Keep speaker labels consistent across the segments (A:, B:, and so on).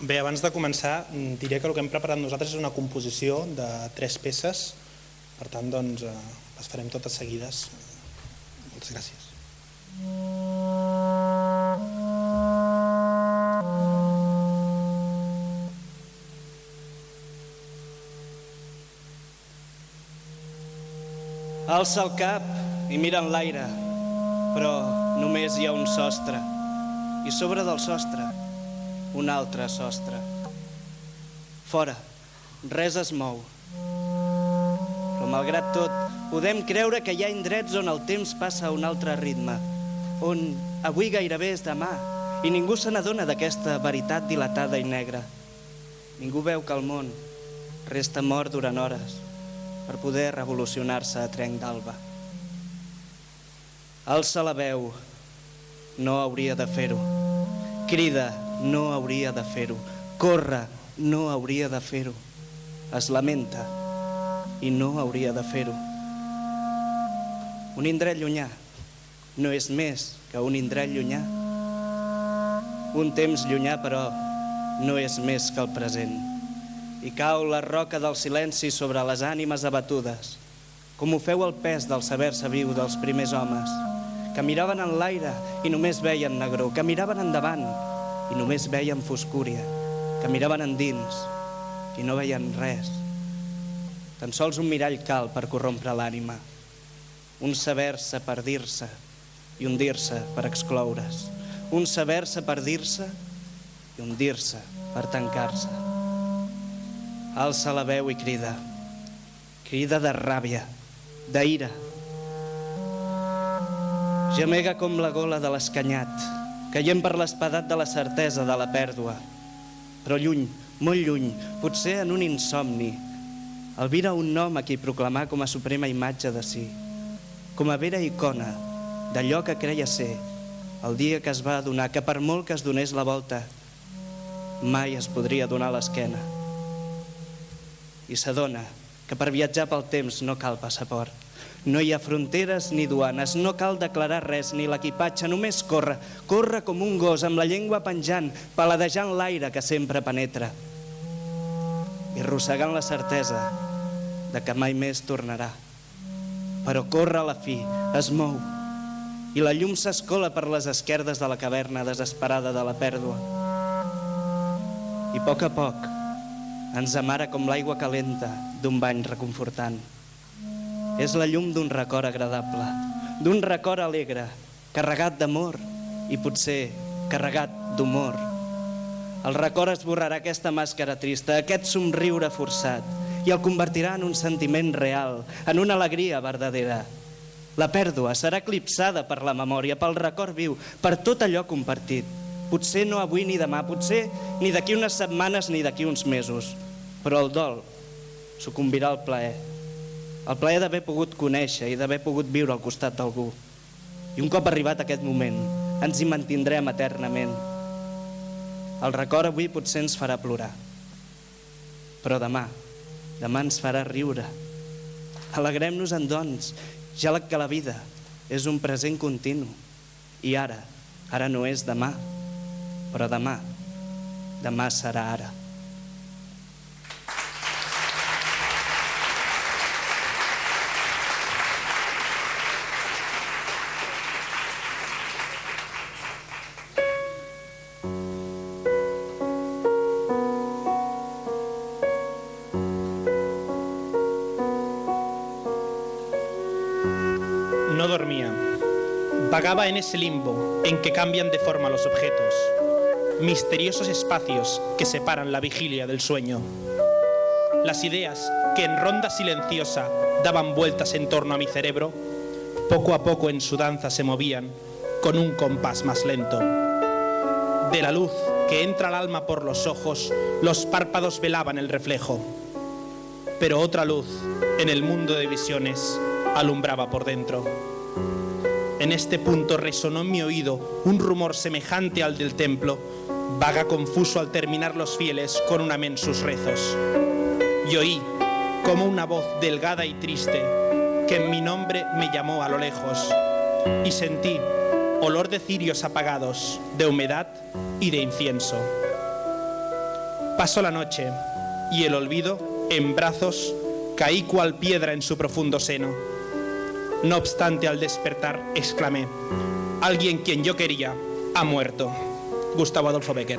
A: Bé, abans de començar, mm, diré que el que hem preparat nosaltres és una composició de tres peces, per tant, doncs, eh, les farem totes seguides. Moltes gràcies.
B: Alça el cap i mira en l'aire, però només hi ha un sostre. I sobre del sostre, un altre sostre. Fora, res es mou. Però malgrat tot, podem creure que hi ha indrets on el temps passa a un altre ritme, on avui gairebé és demà, i ningú se n'adona d'aquesta veritat dilatada i negra. Ningú veu que el món resta mort durant hores, per poder revolucionar-se a trenc d'alba. Alça la veu, no hauria de fer-ho. Crida, no hauria de fer-ho. Corre, no hauria de fer-ho. Es lamenta i no hauria de fer-ho. Un indret llunyà no és més que un indret llunyà. Un temps llunyà, però, no és més que el present i cau la roca del silenci sobre les ànimes abatudes, com ho feu el pes del saber-se viu dels primers homes, que miraven en l'aire i només veien negró, que miraven endavant i només veien foscúria, que miraven endins i no veien res. Tan sols un mirall cal per corrompre l'ànima, un saber-se per dir-se i un dir-se per excloure's, un saber-se per dir-se i un dir-se per tancar-se alça la veu i crida. Crida de ràbia, d'ira. Gemega com la gola de l'escanyat, caient per l'espadat de la certesa de la pèrdua. Però lluny, molt lluny, potser en un insomni, albira un nom a qui proclamar com a suprema imatge de si, com a vera icona d'allò que creia ser, el dia que es va adonar que per molt que es donés la volta, mai es podria donar l'esquena i s'adona que per viatjar pel temps no cal passaport. No hi ha fronteres ni duanes, no cal declarar res ni l'equipatge, només corre, corre com un gos amb la llengua penjant, paladejant l'aire que sempre penetra i arrossegant la certesa de que mai més tornarà. Però corre a la fi, es mou, i la llum s'escola per les esquerdes de la caverna desesperada de la pèrdua. I a poc a poc, ens amara com l'aigua calenta d'un bany reconfortant. És la llum d'un record agradable, d'un record alegre, carregat d'amor i potser carregat d'humor. El record esborrarà aquesta màscara trista, aquest somriure forçat, i el convertirà en un sentiment real, en una alegria verdadera. La pèrdua serà eclipsada per la memòria, pel record viu, per tot allò compartit, Potser no avui ni demà, potser ni d'aquí unes setmanes ni d'aquí uns mesos, però el dol sucumbirà al plaer. El plaer d'haver pogut conèixer i d'haver pogut viure al costat d'algú. I un cop arribat aquest moment, ens hi mantindrem eternament. El record avui potser ens farà plorar, però demà, demà ens farà riure. Alegrem-nos-en, doncs, ja que la vida és un present continu. I ara, ara no és demà, però demà, demà serà ara.
A: No dormía. Vagaba en ese limbo en que cambian de forma los objetos misteriosos espacios que separan la vigilia del sueño. Las ideas que en ronda silenciosa daban vueltas en torno a mi cerebro, poco a poco en su danza se movían con un compás más lento. De la luz que entra al alma por los ojos, los párpados velaban el reflejo. Pero otra luz en el mundo de visiones alumbraba por dentro. En este punto resonó en mi oído un rumor semejante al del templo, vaga confuso al terminar los fieles con un amén sus rezos. Y oí como una voz delgada y triste que en mi nombre me llamó a lo lejos y sentí olor de cirios apagados, de humedad y de incienso. Pasó la noche y el olvido, en brazos, caí cual piedra en su profundo seno. No obstante, al despertar, exclamé, alguien quien yo quería ha muerto. Gustavo Adolfo Becker.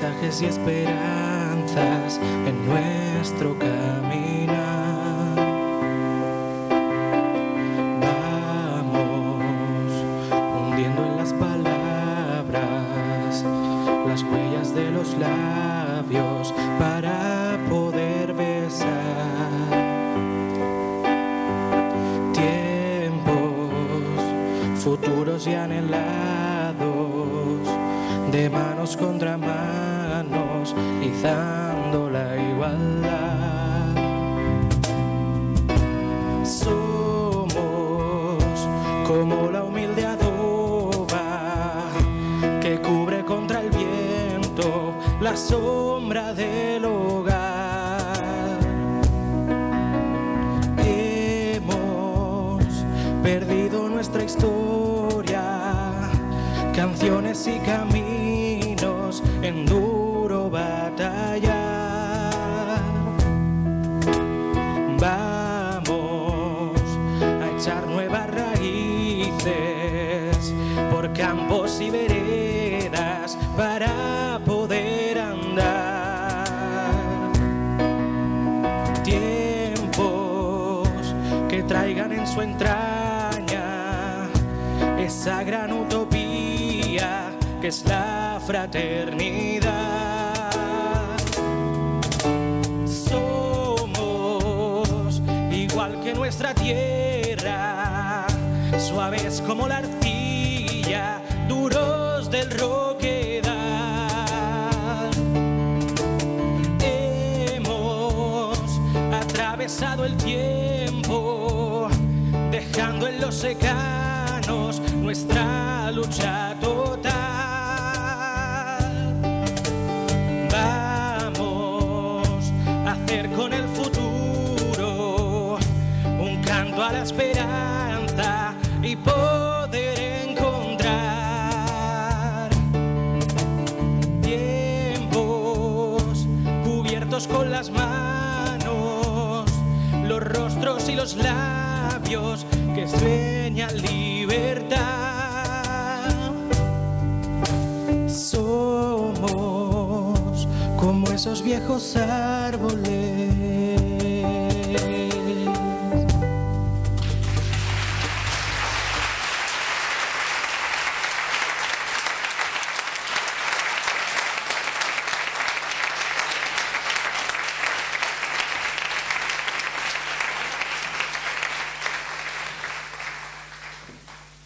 C: Y esperanzas en nuestro caminar. Vamos hundiendo en las palabras las huellas de los labios para poder besar. Tiempos futuros y anhelados de manos contra manos izando la igualdad. Somos como la humilde adoba que cubre contra el viento la sombra del hogar. Hemos perdido nuestra historia, canciones y caminos en duda Vamos a echar nuevas raíces por campos y veredas para poder andar. Tiempos que traigan en su entraña esa gran utopía que es la fraternidad. Tierra, suaves como la arcilla, duros del roquedal. Hemos atravesado el tiempo, dejando en los secanos nuestra lucha total. La esperanza y poder encontrar tiempos cubiertos con las manos, los rostros y los labios que sueñan libertad. Somos como esos viejos árboles